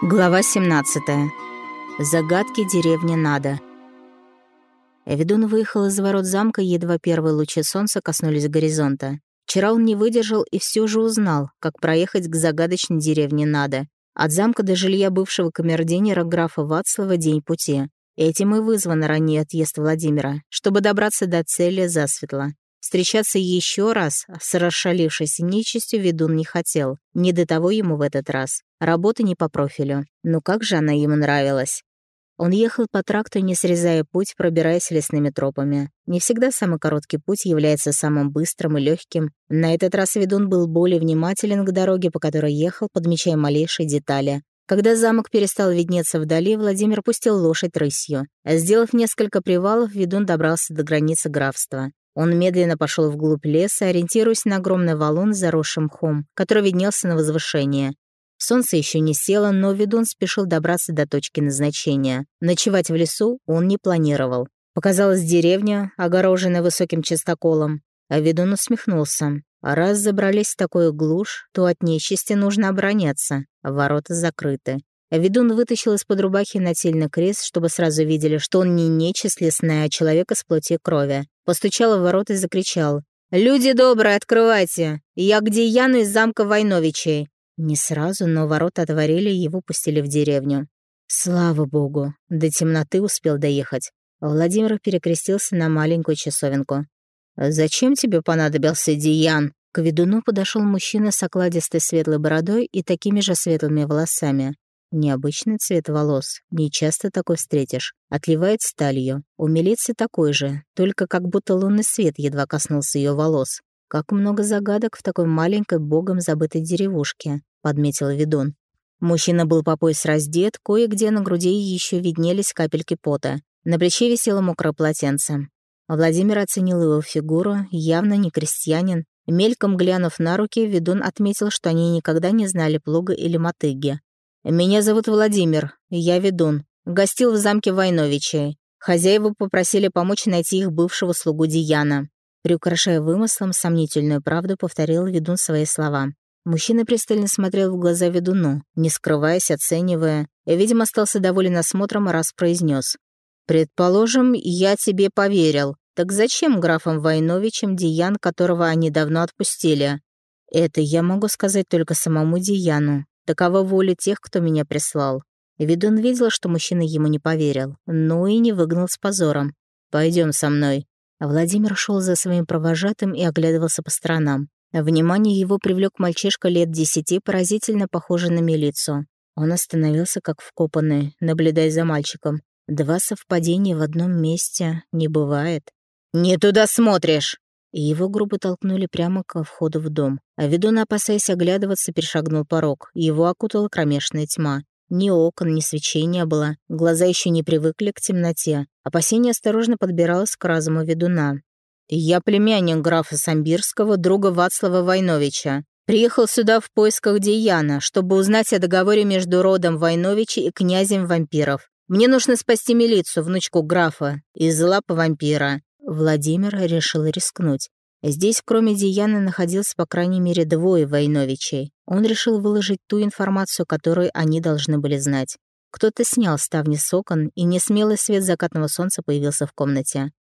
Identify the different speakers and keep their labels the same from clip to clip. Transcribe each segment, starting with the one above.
Speaker 1: Глава 17. Загадки деревни Нада. Эвидон выехал из ворот замка, едва первые лучи солнца коснулись горизонта. Вчера он не выдержал и все же узнал, как проехать к загадочной деревне Нада. От замка до жилья бывшего камердинера графа Вацлава день пути. Этим и вызван ранний отъезд Владимира, чтобы добраться до цели засветло. Встречаться еще раз с расшалившейся нечистью ведун не хотел. Не до того ему в этот раз. Работа не по профилю. Ну как же она ему нравилась. Он ехал по тракту, не срезая путь, пробираясь лесными тропами. Не всегда самый короткий путь является самым быстрым и легким. На этот раз ведун был более внимателен к дороге, по которой ехал, подмечая малейшие детали. Когда замок перестал виднеться вдали, Владимир пустил лошадь рысью. Сделав несколько привалов, ведун добрался до границы графства. Он медленно пошел вглубь леса, ориентируясь на огромный валун заросшим мхом, который виднелся на возвышении. Солнце еще не село, но ведун спешил добраться до точки назначения. Ночевать в лесу он не планировал. Показалась деревня, огороженная высоким частоколом. А ведун усмехнулся. Раз забрались в такую глушь, то от нечисти нужно обороняться. Ворота закрыты. Ведун вытащил из-под рубахи нательный крест, чтобы сразу видели, что он не нечисть лесная, а человек из плоти и крови. Постучал в ворот и закричал. «Люди добрые, открывайте! Я где Яну из замка Войновичей!» Не сразу, но ворота отворили и его пустили в деревню. Слава богу, до темноты успел доехать. Владимир перекрестился на маленькую часовенку. «Зачем тебе понадобился Диан?» К ведуну подошел мужчина с окладистой светлой бородой и такими же светлыми волосами. Необычный цвет волос, не часто такой встретишь. Отливает сталью. У милиции такой же, только как будто лунный свет едва коснулся ее волос. Как много загадок в такой маленькой, богом забытой деревушке, подметил ведун. Мужчина был по пояс раздет, кое-где на груди еще виднелись капельки пота. На плече висело мокрое полотенце. Владимир оценил его фигуру, явно не крестьянин. Мельком глянув на руки, ведун отметил, что они никогда не знали плуга или мотыги. «Меня зовут Владимир, я ведун. Гостил в замке Войновичей. Хозяева попросили помочь найти их бывшего слугу Дияна». Приукрашая вымыслом сомнительную правду, повторил ведун свои слова. Мужчина пристально смотрел в глаза ведуну, не скрываясь, оценивая, и, видимо, остался доволен осмотром, раз произнес. «Предположим, я тебе поверил. Так зачем графам Войновичем Диян, которого они давно отпустили?» «Это я могу сказать только самому Дияну. Такова воля тех, кто меня прислал. Ведун видел, что мужчина ему не поверил, но и не выгнал с позором. Пойдем со мной». Владимир шел за своим провожатым и оглядывался по сторонам. Внимание его привлек мальчишка лет десяти, поразительно похожий на милицию. Он остановился как вкопанный, наблюдая за мальчиком. Два совпадения в одном месте не бывает. «Не туда смотришь!» И его грубо толкнули прямо к входу в дом. А ведун, опасаясь оглядываться, перешагнул порог. Его окутала кромешная тьма. Ни окон, ни свечения было. Глаза еще не привыкли к темноте. Опасение осторожно подбиралось к разуму ведуна. «Я племянник графа Самбирского, друга Вацлава Войновича. Приехал сюда в поисках Деяна, чтобы узнать о договоре между родом Войновича и князем вампиров. Мне нужно спасти милицию, внучку графа, из лап вампира. Владимир решил рискнуть. Здесь, кроме Дианы, находился по крайней мере двое Войновичей. Он решил выложить ту информацию, которую они должны были знать. Кто-то снял ставни с окон, и несмелый свет закатного солнца появился в комнате.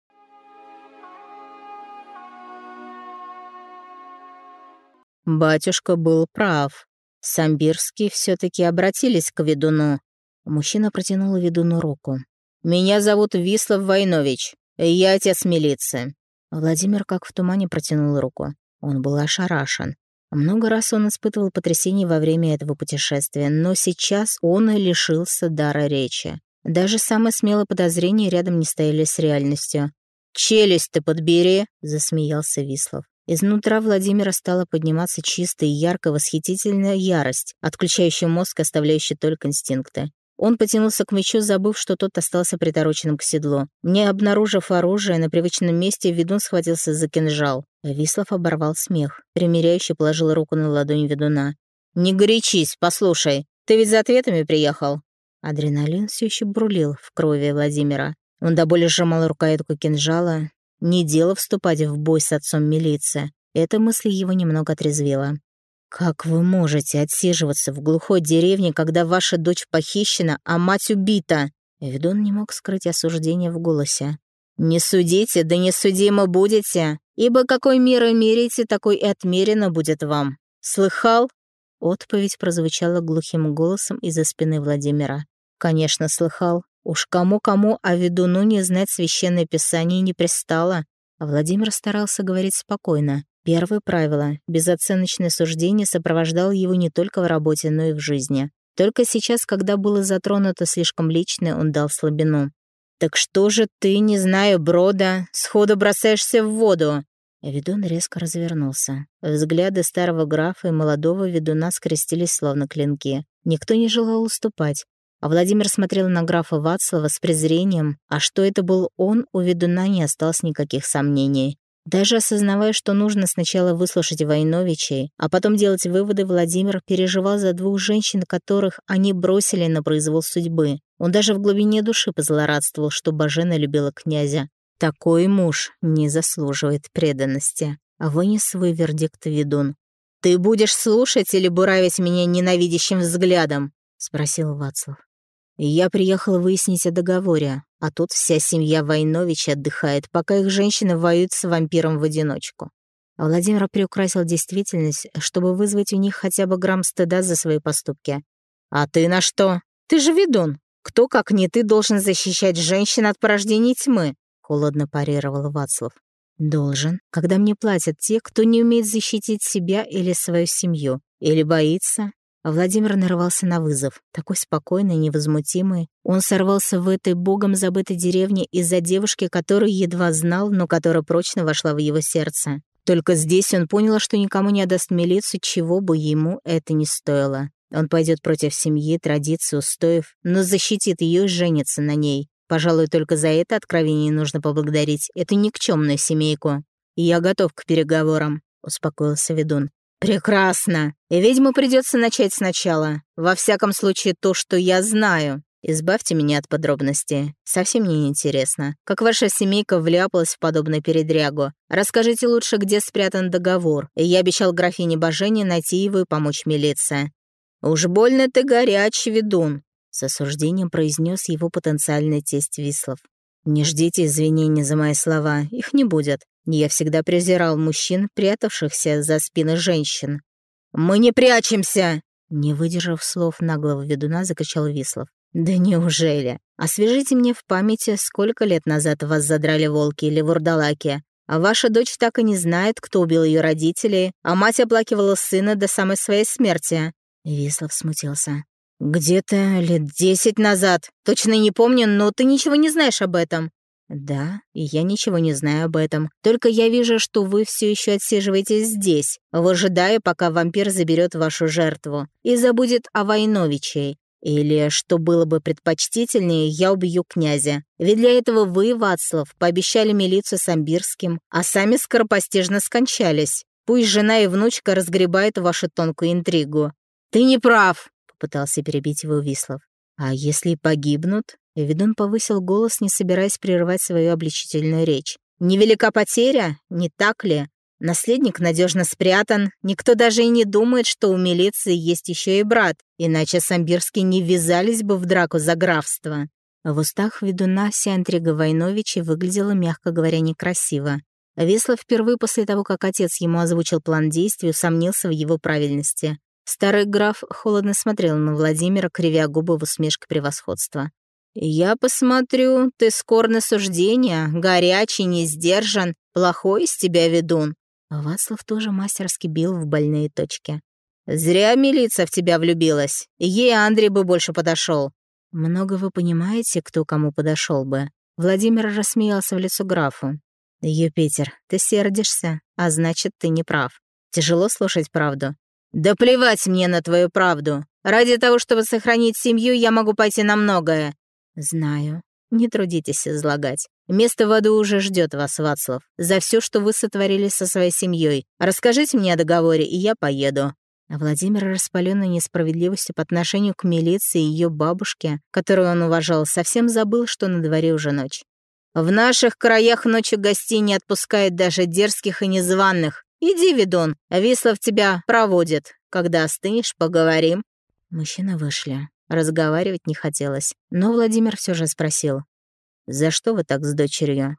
Speaker 1: Батюшка был прав. Самбирские все таки обратились к ведуну. Мужчина протянул ведуну руку. «Меня зовут Вислав Войнович. «Я отец милиции». Владимир как в тумане протянул руку. Он был ошарашен. Много раз он испытывал потрясение во время этого путешествия, но сейчас он лишился дара речи. Даже самые смелые подозрения рядом не стояли с реальностью. «Челюсть ты подбери!» — засмеялся Вислов. Изнутра Владимира стала подниматься чистая и ярко восхитительная ярость, отключающая мозг, оставляющая только инстинкты. Он потянулся к мечу, забыв, что тот остался притороченным к седлу. Не обнаружив оружие, на привычном месте ведун схватился за кинжал. Вислов оборвал смех. Примеряющий положил руку на ладонь ведуна. «Не горячись, послушай. Ты ведь за ответами приехал?» Адреналин все еще брулил в крови Владимира. Он до боли сжимал рукоятку кинжала. Не дело вступать в бой с отцом милиции. Эта мысль его немного отрезвила. «Как вы можете отсиживаться в глухой деревне, когда ваша дочь похищена, а мать убита?» Ведун не мог скрыть осуждение в голосе. «Не судите, да не судимо будете, ибо какой мерой мерите, такой и отмерено будет вам. Слыхал?» Отповедь прозвучала глухим голосом из-за спины Владимира. «Конечно, слыхал. Уж кому-кому, а ведуну не знать священное писание не пристало». Владимир старался говорить спокойно. Первое правило — безоценочное суждение сопровождало его не только в работе, но и в жизни. Только сейчас, когда было затронуто слишком личное, он дал слабину. «Так что же ты, не зная брода, сходу бросаешься в воду?» Ведун резко развернулся. Взгляды старого графа и молодого ведуна скрестились словно клинки. Никто не желал уступать. А Владимир смотрел на графа Вацлава с презрением, а что это был он, у ведуна не осталось никаких сомнений. Даже осознавая, что нужно сначала выслушать Войновичей, а потом делать выводы, Владимир переживал за двух женщин, которых они бросили на произвол судьбы. Он даже в глубине души позлорадствовал, что Бажена любила князя. Такой муж не заслуживает преданности. А вынес свой вердикт ведун. «Ты будешь слушать или буравить меня ненавидящим взглядом?» — спросил Вацлав. «Я приехал выяснить о договоре, а тут вся семья Войновича отдыхает, пока их женщины воюют с вампиром в одиночку». Владимир приукрасил действительность, чтобы вызвать у них хотя бы грамм стыда за свои поступки. «А ты на что? Ты же ведун. Кто, как не ты, должен защищать женщин от порождений тьмы?» холодно парировал Вацлав. «Должен, когда мне платят те, кто не умеет защитить себя или свою семью, или боится». А Владимир нарывался на вызов, такой спокойный, невозмутимый. Он сорвался в этой богом забытой деревне из-за девушки, которую едва знал, но которая прочно вошла в его сердце. Только здесь он понял, что никому не отдаст милицию, чего бы ему это ни стоило. Он пойдет против семьи, традиций, устоев, но защитит ее и женится на ней. Пожалуй, только за это откровение нужно поблагодарить эту никчемную семейку. Я готов к переговорам», — успокоился ведун. «Прекрасно! И ведьму придется начать сначала. Во всяком случае, то, что я знаю. Избавьте меня от подробностей. Совсем мне интересно. Как ваша семейка вляпалась в подобную передрягу? Расскажите лучше, где спрятан договор. Я обещал графине Божене найти его и помочь милиции. Уж больно ты горячий, ведун. С осуждением произнес его потенциальный тесть Вислов. «Не ждите извинений за мои слова, их не будет. Я всегда презирал мужчин, прятавшихся за спины женщин». «Мы не прячемся!» Не выдержав слов наглого ведуна, закричал Вислов. «Да неужели? Освежите мне в памяти, сколько лет назад вас задрали волки или вурдалаки, а ваша дочь так и не знает, кто убил ее родителей, а мать оплакивала сына до самой своей смерти». Вислов смутился. «Где-то лет десять назад. Точно не помню, но ты ничего не знаешь об этом». «Да, я ничего не знаю об этом. Только я вижу, что вы все еще отсиживаетесь здесь, выжидая, пока вампир заберет вашу жертву и забудет о Войновичей. Или, что было бы предпочтительнее, я убью князя. Ведь для этого вы, Вацлав, пообещали милицию с Амбирским, а сами скоропостижно скончались. Пусть жена и внучка разгребают вашу тонкую интригу. Ты не прав, попытался перебить его Вислов. «А если погибнут?» Ведун повысил голос, не собираясь прерывать свою обличительную речь. «Невелика потеря, не так ли? Наследник надежно спрятан, никто даже и не думает, что у милиции есть еще и брат, иначе самбирские не ввязались бы в драку за графство». В устах ведуна вся интрига Войновича выглядела, мягко говоря, некрасиво. Веслов впервые после того, как отец ему озвучил план действий, усомнился в его правильности. Старый граф холодно смотрел на Владимира, кривя губы в усмешке превосходства. «Я посмотрю, ты скор на суждения, горячий, не сдержан, плохой из тебя ведун». Вацлав тоже мастерски бил в больные точки. «Зря милиция в тебя влюбилась. Ей Андрей бы больше подошел. «Много вы понимаете, кто кому подошел бы?» Владимир рассмеялся в лицо графу. «Юпитер, ты сердишься, а значит, ты не прав. Тяжело слушать правду. «Да плевать мне на твою правду. Ради того, чтобы сохранить семью, я могу пойти на многое». «Знаю. Не трудитесь излагать. Место в аду уже ждет вас, Вацлав, за все, что вы сотворили со своей семьей. Расскажите мне о договоре, и я поеду». А Владимир, распаленный несправедливостью по отношению к милиции и ее бабушке, которую он уважал, совсем забыл, что на дворе уже ночь. «В наших краях ночью гостей не отпускают даже дерзких и незваных. «Иди, ведун, Вислов тебя проводит. Когда остынешь, поговорим». Мужчины вышли. Разговаривать не хотелось, но Владимир все же спросил. «За что вы так с дочерью?»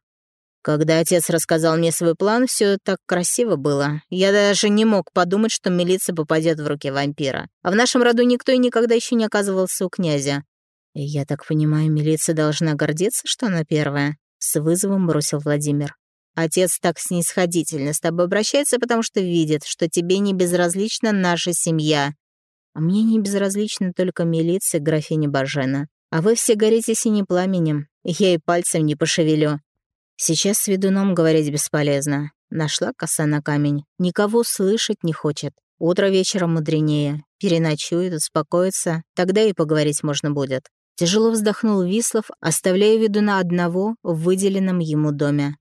Speaker 1: Когда отец рассказал мне свой план, все так красиво было. Я даже не мог подумать, что милиция попадет в руки вампира. А в нашем роду никто и никогда еще не оказывался у князя. Я так понимаю, милиция должна гордиться, что она первая? С вызовом бросил Владимир. Отец так снисходительно с тобой обращается, потому что видит, что тебе не безразлична наша семья. А мне не безразлична только милиция графиня Бажена. А вы все горите синим пламенем, я и пальцем не пошевелю. Сейчас с ведуном говорить бесполезно. Нашла коса на камень. Никого слышать не хочет. Утро вечером мудренее. Переночует, успокоится. Тогда и поговорить можно будет. Тяжело вздохнул Вислов, оставляя ведуна одного в выделенном ему доме.